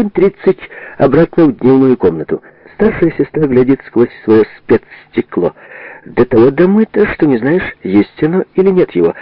7.30 обратно в дневную комнату. Старшая сестра глядит сквозь свое спецстекло. До того домыто, что не знаешь, есть оно или нет его.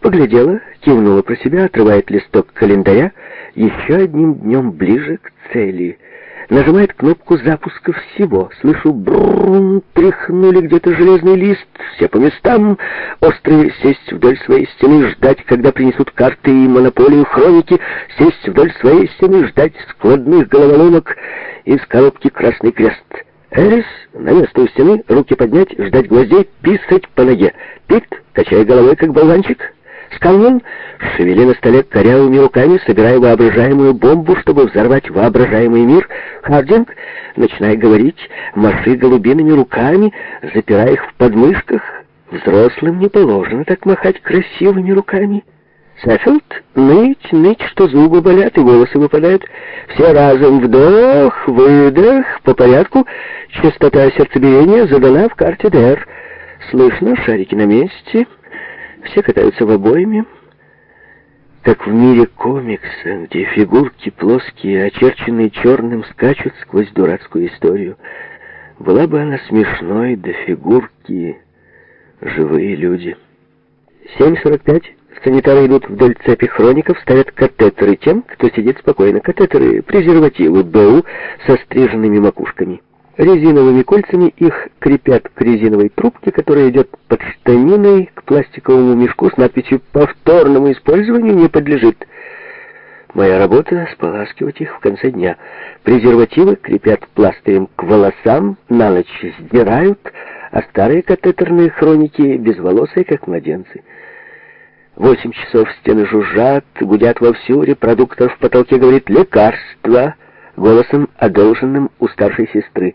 Поглядела, кивнула про себя, отрывает листок календаря, еще одним днем ближе к цели — Нажимает кнопку запуска всего. Слышу брум, тряхнули где-то железный лист, все по местам. Острые сесть вдоль своей стены, ждать, когда принесут карты и монополию хроники. Сесть вдоль своей стены, ждать складных головоломок из коробки «Красный крест». Эрис, на место у стены, руки поднять, ждать гвоздей, писать по ноге. Пит, качая головой, как болванчик. Скалвин шевели на столе корявыми руками, собирая воображаемую бомбу, чтобы взорвать воображаемый мир. Хардинг, начиная говорить, маши голубиными руками, запирая их в подмышках. Взрослым не положено так махать красивыми руками. Сэффилд ныть, ныть, что зубы болят и волосы выпадают. Все разом вдох, выдох, по порядку. Частота сердцебиения задана в карте ДР. Слышно, шарики на месте. Все катаются в обойме, как в мире комикса, где фигурки плоские, очерченные черным, скачут сквозь дурацкую историю. Была бы она смешной, да фигурки живые люди. 7.45. Санитары идут вдоль цепи хроников, ставят катетеры тем, кто сидит спокойно. Катетеры, презервативы, БУ со стриженными макушками. Резиновыми кольцами их крепят к резиновой трубке, которая идет под штаниной к пластиковому мешку с надписью «Повторному использованию не подлежит». Моя работа — споласкивать их в конце дня. Презервативы крепят пластырем к волосам, на ночь сдирают, а старые катетерные хроники — безволосые, как младенцы. Восемь часов стены жужжат, гудят вовсю, репродуктор в потолке говорит лекарства голосом, одолженным у старшей сестры.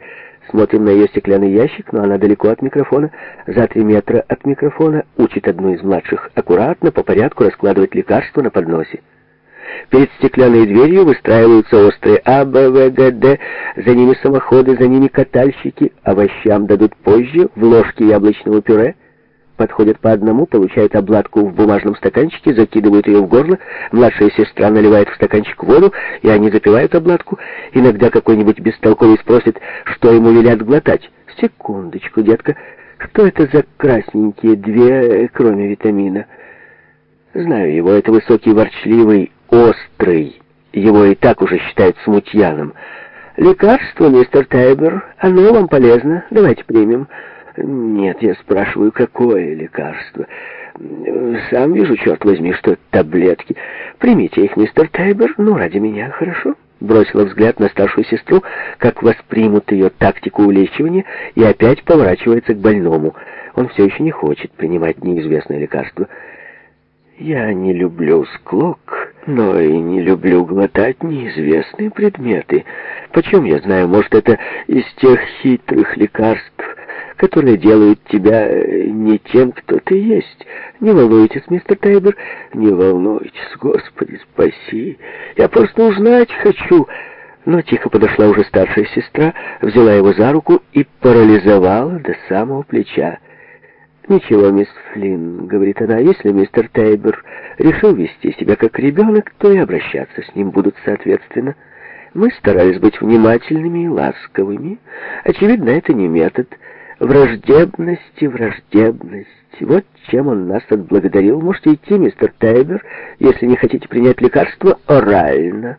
Смотрим на ее стеклянный ящик, но она далеко от микрофона, за три метра от микрофона, учит одну из младших аккуратно, по порядку раскладывать лекарства на подносе. Перед стеклянной дверью выстраиваются острые А, Б, В, Г, Д, за ними самоходы, за ними катальщики, овощам дадут позже в ложке яблочного пюре — подходят по одному, получают обладку в бумажном стаканчике, закидывают ее в горло, младшая сестра наливает в стаканчик воду, и они запивают обладку. Иногда какой-нибудь бестолковый спросит, что ему велят глотать. «Секундочку, детка, что это за красненькие две, э, кроме витамина?» «Знаю его, это высокий, ворчливый, острый. Его и так уже считают смутьяном. Лекарство, мистер Тайбер, оно вам полезно, давайте примем». Нет, я спрашиваю, какое лекарство? Сам вижу, черт возьми, что это таблетки. Примите их, мистер Тайбер, ну, ради меня, хорошо? Бросила взгляд на старшую сестру, как воспримут ее тактику улечивания, и опять поворачивается к больному. Он все еще не хочет принимать неизвестное лекарство. Я не люблю склок, но и не люблю глотать неизвестные предметы. Почем я знаю, может, это из тех хитрых лекарств, которые делают тебя э, не тем, кто ты есть. Не волнуйтесь, мистер Тайбер, не волнуйтесь, Господи, спаси. Я просто узнать хочу». Но тихо подошла уже старшая сестра, взяла его за руку и парализовала до самого плеча. «Ничего, мисс Флинн», — говорит она, — «если мистер Тейбер решил вести себя как ребенок, то и обращаться с ним будут соответственно». Мы старались быть внимательными и ласковыми. Очевидно, это не метод. Враждебность и враждебность. Вот чем он нас отблагодарил. Можете идти, мистер Тайбер, если не хотите принять лекарство орально.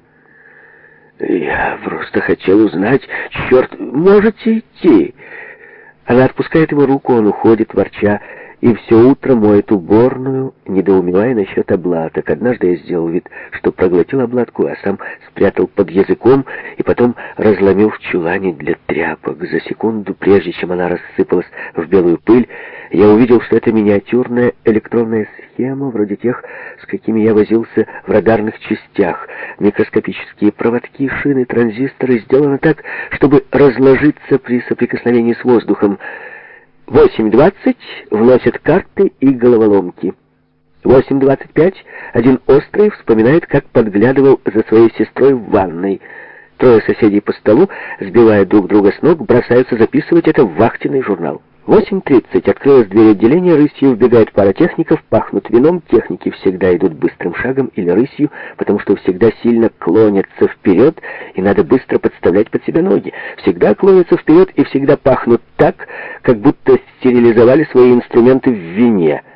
Я просто хотел узнать. Черт, можете идти. Она отпускает его руку, он уходит, ворча и все утро моет уборную, недоумевая насчет облаток. Однажды я сделал вид, что проглотил облатку, а сам спрятал под языком и потом разломил в чулане для тряпок. За секунду, прежде чем она рассыпалась в белую пыль, я увидел, что это миниатюрная электронная схема, вроде тех, с какими я возился в радарных частях. Микроскопические проводки, шины, транзисторы сделаны так, чтобы разложиться при соприкосновении с воздухом. 8.20 вносят карты и головоломки. 8.25 один острый вспоминает, как подглядывал за своей сестрой в ванной. Трое соседей по столу, сбивая друг друга с ног, бросаются записывать это в вахтенный журнал. 8.30. Открылась дверь отделения, рысью вбегает пара техников, пахнут вином, техники всегда идут быстрым шагом или рысью, потому что всегда сильно клонятся вперед, и надо быстро подставлять под себя ноги. Всегда клонятся вперед и всегда пахнут так, как будто стерилизовали свои инструменты в вине –